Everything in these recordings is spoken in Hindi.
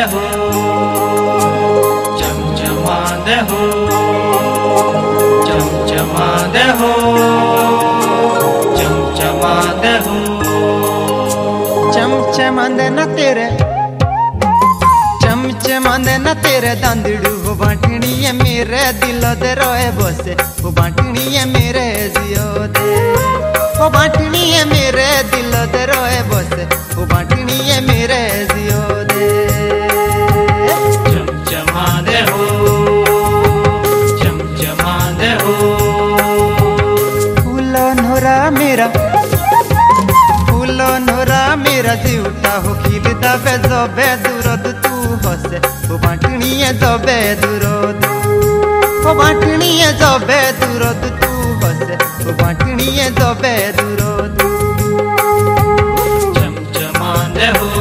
हो चमचमा दे हो चमचमा दे हो चमचमा दे तेरे। चमचमांदे न तेरे दांदड़ू हो बाटनी है मेरे दिल दे रोए बसे। वो बाटनी है मेरे जियो दे। वो बाटनी है मेरे दिल दे रोए बसे। वो बाटनी दबे जबे दूरद तू हसे। ओ बाटनी है जबे दूरद। ओ बाटनी है जबे दूरद तू हसे। ओ बाटनी है जबे दूरद। चमचमाने हो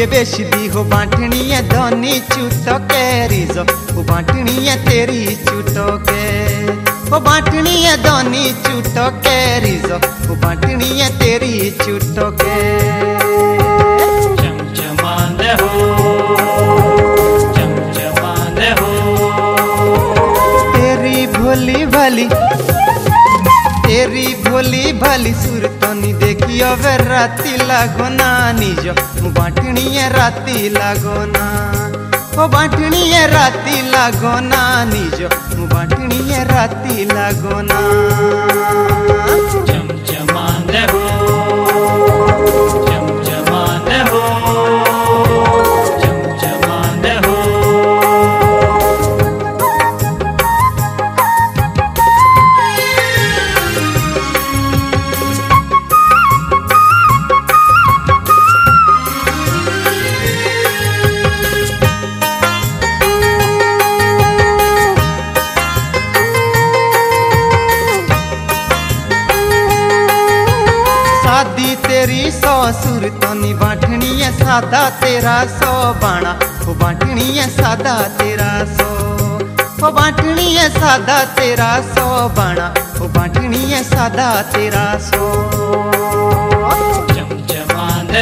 के बेशदी हो बांटनी है दोनी चूतो के रिजो। वो बांटनी है तेरी चूतो के। वो बांटनी है दोनी चूतो के रिजो। वो बांटनी है तेरी चूतो के। चमचमाने हो चमचमाने हो। तेरी भोली भली तेरी भोली भली सूरत देखियो वे राती लागो ना, निज। बाटणीए राती लागो ना। ओ बाटणीए राती लागो ना, निज। बाटणीए राती लागो सादा तेरा सौ बाणा वो बाटणी है सादा तेरा सौ। वो बाटणी है सादा तेरा सौ बाणा वो बाटणी है सादा तेरा सौ।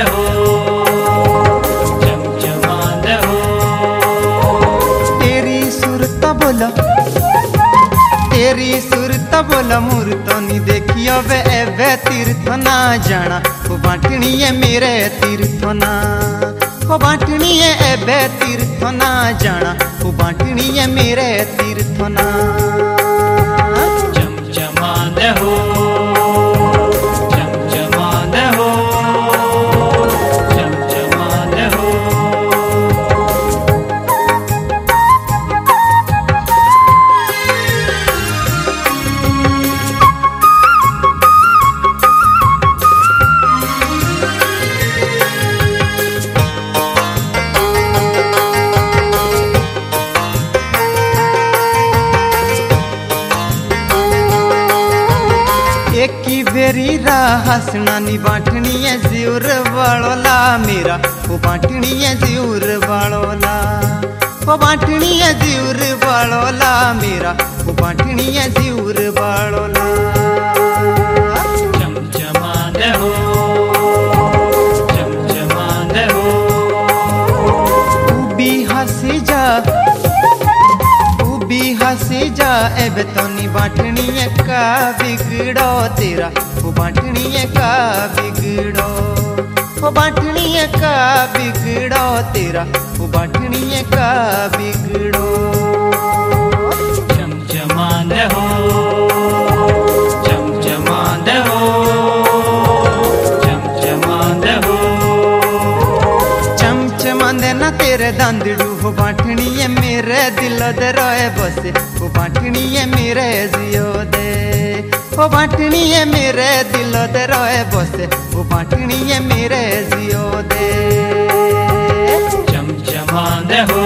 हो हो। तेरी सुरत बोला तेरी सुरत बोला मूर्तनी देखियो वे तीर्थ ना जाना। वो बाटणी है मेरे तीर्थ जाना। वो बाटणी है मेरे तीर्थ ना बेरी नी हसनानी है जीवर वालोला, मेरा वो बाटणी है जीवर वालोला। वो बाटणी है जीवर वालोला, मेरा वो बाटणी है जीवर वालोला। एबे तोनी बांटनी का बिगड़ो तेरा? वो बांटनी का बिगड़ो? वो बांटनी का बिगड़ो तेरा? वो बांटनी का आंदे ना तेरे दांदड़ू हो बांटनी है मेरे दिल दे रोए बस। हो बांटनी है मेरे जियो दे। हो बांटनी है मेरे दिल दे रोए बस। हो बांटनी है मेरे जियो दे। चमचमांदे हो